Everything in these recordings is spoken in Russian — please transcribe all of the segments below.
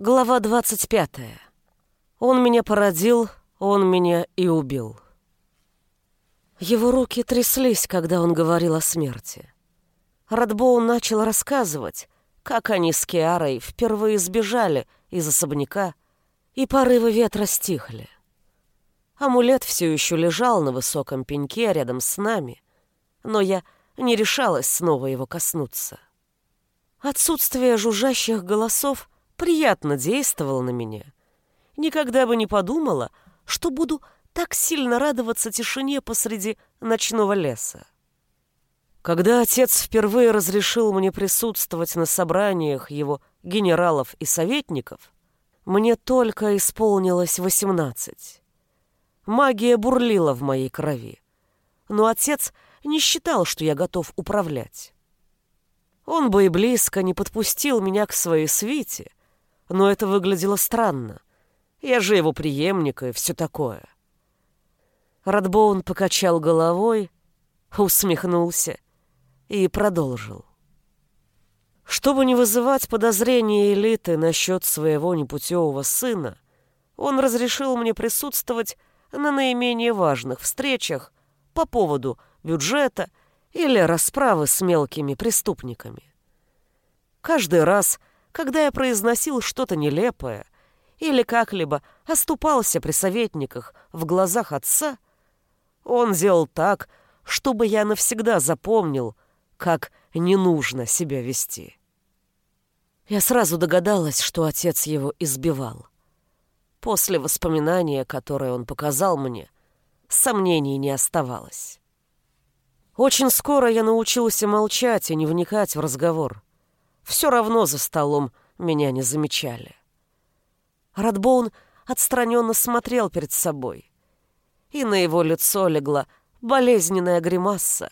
Глава 25. Он меня породил, он меня и убил. Его руки тряслись, когда он говорил о смерти. Радбоун начал рассказывать, как они с Киарой впервые сбежали из особняка, и порывы ветра стихли. Амулет все еще лежал на высоком пеньке рядом с нами, но я не решалась снова его коснуться. Отсутствие жужжащих голосов — приятно действовала на меня. Никогда бы не подумала, что буду так сильно радоваться тишине посреди ночного леса. Когда отец впервые разрешил мне присутствовать на собраниях его генералов и советников, мне только исполнилось восемнадцать. Магия бурлила в моей крови, но отец не считал, что я готов управлять. Он бы и близко не подпустил меня к своей свите, но это выглядело странно. Я же его преемник и все такое. Радбоун покачал головой, усмехнулся и продолжил. Чтобы не вызывать подозрения элиты насчет своего непутевого сына, он разрешил мне присутствовать на наименее важных встречах по поводу бюджета или расправы с мелкими преступниками. Каждый раз когда я произносил что-то нелепое или как-либо оступался при советниках в глазах отца, он делал так, чтобы я навсегда запомнил, как не нужно себя вести. Я сразу догадалась, что отец его избивал. После воспоминания, которое он показал мне, сомнений не оставалось. Очень скоро я научился молчать и не вникать в разговор. Все равно за столом меня не замечали. Радбоун отстраненно смотрел перед собой, и на его лицо легла болезненная гримаса,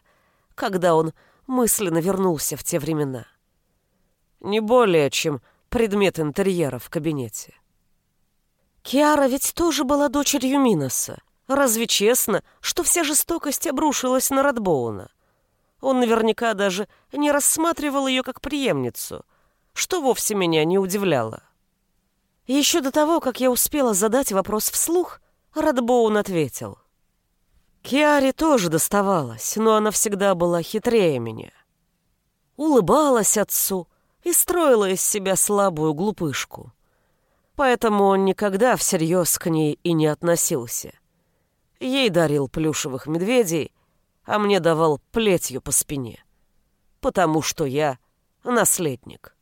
когда он мысленно вернулся в те времена. Не более, чем предмет интерьера в кабинете. Киара ведь тоже была дочерью Миноса. Разве честно, что вся жестокость обрушилась на Радбоуна? Он наверняка даже не рассматривал ее как преемницу, что вовсе меня не удивляло. Еще до того, как я успела задать вопрос вслух, Радбоун ответил. Киаре тоже доставалось, но она всегда была хитрее меня. Улыбалась отцу и строила из себя слабую глупышку. Поэтому он никогда всерьез к ней и не относился. Ей дарил плюшевых медведей, а мне давал плетью по спине. Потому что я наследник.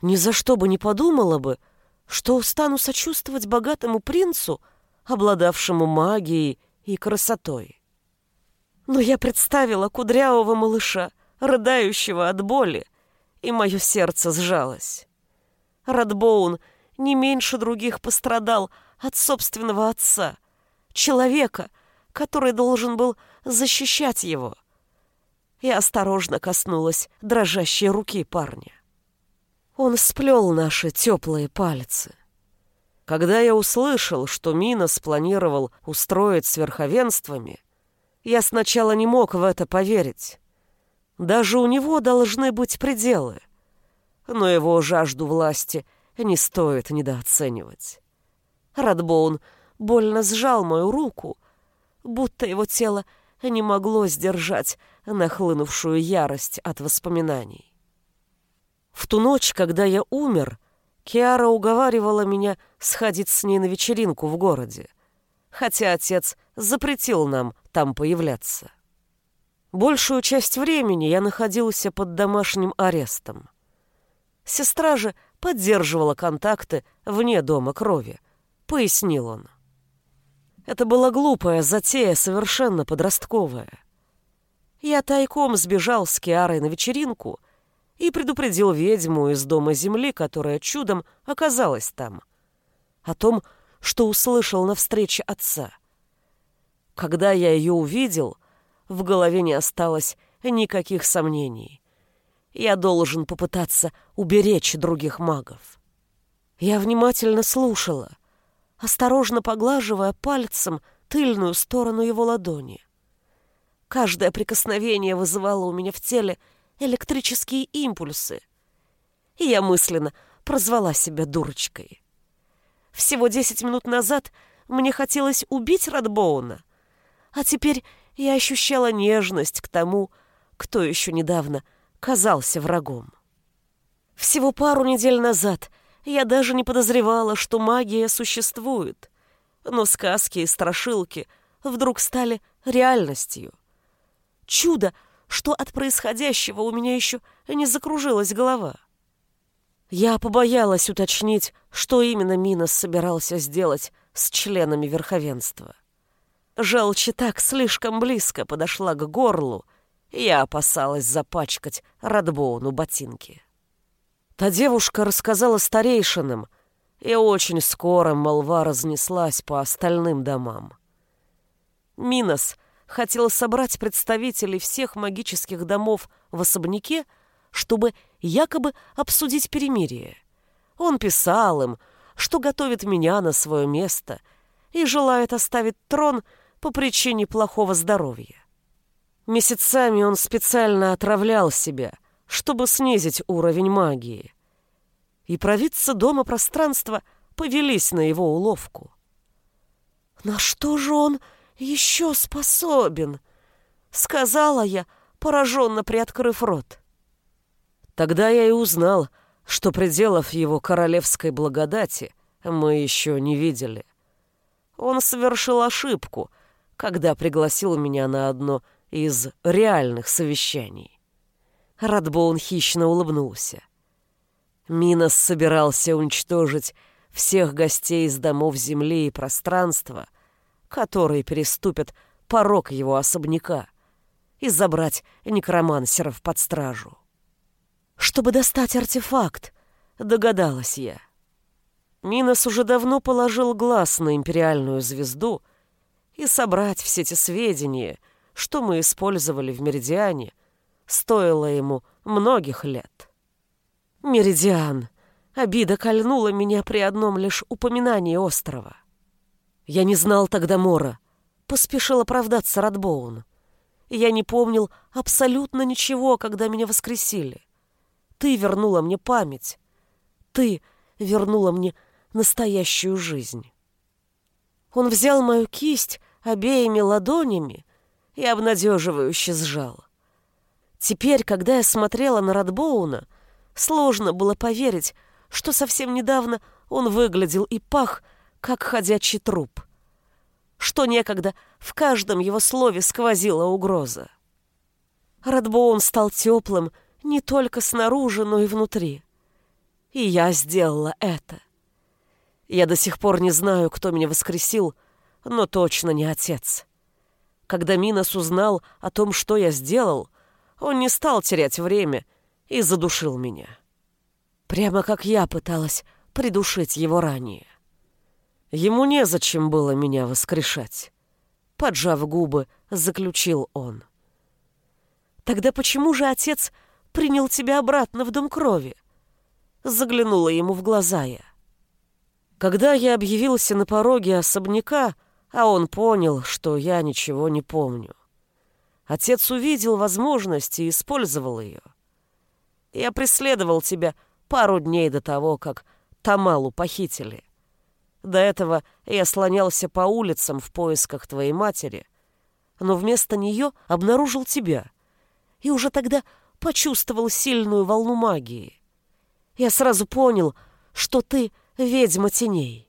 Ни за что бы не подумала бы, что стану сочувствовать богатому принцу, обладавшему магией и красотой. Но я представила кудрявого малыша, рыдающего от боли, и мое сердце сжалось. Радбоун не меньше других пострадал от собственного отца, человека, который должен был защищать его. Я осторожно коснулась дрожащей руки парня. Он сплел наши теплые пальцы. Когда я услышал, что Мина спланировал устроить с верховенствами, я сначала не мог в это поверить. Даже у него должны быть пределы. Но его жажду власти не стоит недооценивать. Радбоун больно сжал мою руку, будто его тело не могло сдержать нахлынувшую ярость от воспоминаний. В ту ночь, когда я умер, Киара уговаривала меня сходить с ней на вечеринку в городе, хотя отец запретил нам там появляться. Большую часть времени я находился под домашним арестом. Сестра же поддерживала контакты вне дома крови, пояснил он. Это была глупая затея, совершенно подростковая. Я тайком сбежал с Киарой на вечеринку и предупредил ведьму из Дома Земли, которая чудом оказалась там, о том, что услышал на встрече отца. Когда я ее увидел, в голове не осталось никаких сомнений. Я должен попытаться уберечь других магов. Я внимательно слушала — осторожно поглаживая пальцем тыльную сторону его ладони. Каждое прикосновение вызывало у меня в теле электрические импульсы, и я мысленно прозвала себя дурочкой. Всего десять минут назад мне хотелось убить Радбоуна, а теперь я ощущала нежность к тому, кто еще недавно казался врагом. Всего пару недель назад я даже не подозревала, что магия существует, но сказки и страшилки вдруг стали реальностью. Чудо, что от происходящего у меня еще не закружилась голова. Я побоялась уточнить, что именно Минос собирался сделать с членами верховенства. Желчь так слишком близко подошла к горлу, я опасалась запачкать Радбоуну ботинки. Та девушка рассказала старейшинам, и очень скоро молва разнеслась по остальным домам. Минос хотел собрать представителей всех магических домов в особняке, чтобы якобы обсудить перемирие. Он писал им, что готовит меня на свое место и желает оставить трон по причине плохого здоровья. Месяцами он специально отравлял себя, чтобы снизить уровень магии. И провидцы дома пространства повелись на его уловку. «На что же он еще способен?» — сказала я, пораженно приоткрыв рот. Тогда я и узнал, что пределов его королевской благодати мы еще не видели. Он совершил ошибку, когда пригласил меня на одно из реальных совещаний. Радбоун хищно улыбнулся. Минос собирался уничтожить всех гостей из домов земли и пространства, которые переступят порог его особняка, и забрать некромансеров под стражу чтобы достать артефакт, догадалась я. Минос уже давно положил глаз на империальную звезду, и собрать все эти сведения, что мы использовали в Меридиане, стоило ему многих лет. Меридиан. Обида кольнула меня при одном лишь упоминании острова. Я не знал тогда Мора. Поспешил оправдаться Радбоун. Я не помнил абсолютно ничего, когда меня воскресили. Ты вернула мне память. Ты вернула мне настоящую жизнь. Он взял мою кисть обеими ладонями и обнадеживающе сжал. Теперь, когда я смотрела на Радбоуна, сложно было поверить, что совсем недавно он выглядел и пах, как ходячий труп, что некогда в каждом его слове сквозила угроза. Радбоун стал теплым не только снаружи, но и внутри. И я сделала это. Я до сих пор не знаю, кто меня воскресил, но точно не отец. Когда Минос узнал о том, что я сделал, он не стал терять время и задушил меня. Прямо как я пыталась придушить его ранее. Ему незачем было меня воскрешать. Поджав губы, заключил он. Тогда почему же отец принял тебя обратно в дом крови?» Заглянула ему в глаза я. Когда я объявился на пороге особняка, а он понял, что я ничего не помню. Отец увидел возможность и использовал ее. Я преследовал тебя пару дней до того, как Тамалу похитили. До этого я слонялся по улицам в поисках твоей матери, но вместо нее обнаружил тебя. И уже тогда почувствовал сильную волну магии. Я сразу понял, что ты ведьма теней.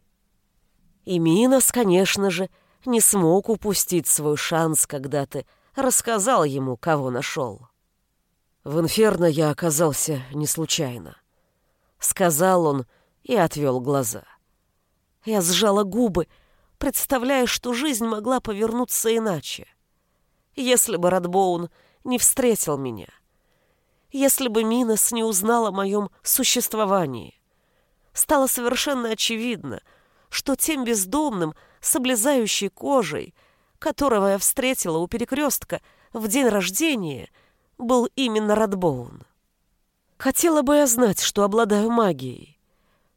И Минос, конечно же, не смог упустить свой шанс, когда ты рассказал ему, кого нашел. В инферно я оказался не случайно. Сказал он и отвел глаза. Я сжала губы, представляя, что жизнь могла повернуться иначе. Если бы Радбоун не встретил меня — если бы Минос не узнал о моем существовании. Стало совершенно очевидно, что тем бездомным с облезающей кожей, которого я встретила у перекрестка в день рождения, был именно Радбоун. Хотела бы я знать, что обладаю магией.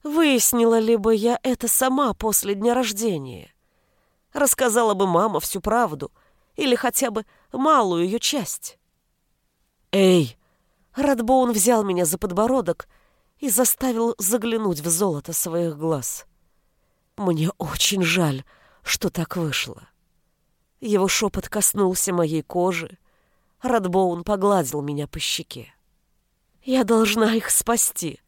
Выяснила ли бы я это сама после дня рождения? Рассказала бы мама всю правду или хотя бы малую ее часть? «Эй!» Радбоун взял меня за подбородок и заставил заглянуть в золото своих глаз. Мне очень жаль, что так вышло. Его шепот коснулся моей кожи. Радбоун погладил меня по щеке. «Я должна их спасти.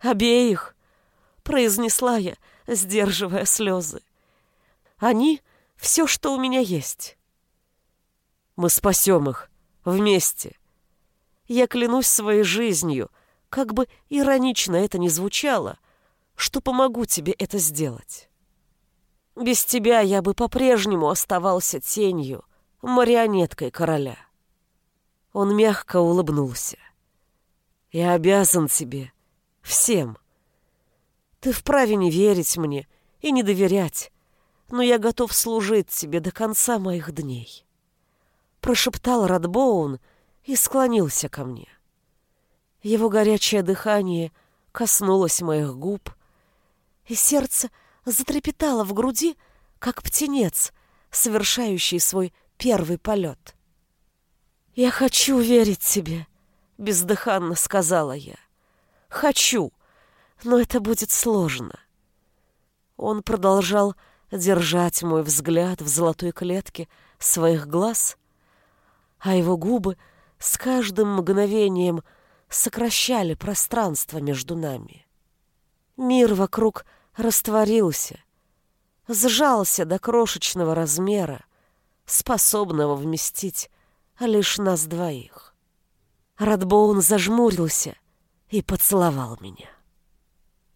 Обеих!» — произнесла я, сдерживая слезы. «Они — все, что у меня есть». «Мы спасем их. Вместе. Я клянусь своей жизнью, как бы иронично это ни звучало, что помогу тебе это сделать». Без тебя я бы по-прежнему оставался тенью, марионеткой короля. Он мягко улыбнулся. Я обязан тебе, всем. Ты вправе не верить мне и не доверять, но я готов служить тебе до конца моих дней. Прошептал Радбоун и склонился ко мне. Его горячее дыхание коснулось моих губ, и сердце — затрепетала в груди, как птенец, совершающий свой первый полет. «Я хочу верить тебе», — бездыханно сказала я. «Хочу, но это будет сложно». Он продолжал держать мой взгляд в золотой клетке своих глаз, а его губы с каждым мгновением сокращали пространство между нами. Мир вокруг растворился, сжался до крошечного размера, способного вместить лишь нас двоих. Радбоун зажмурился и поцеловал меня.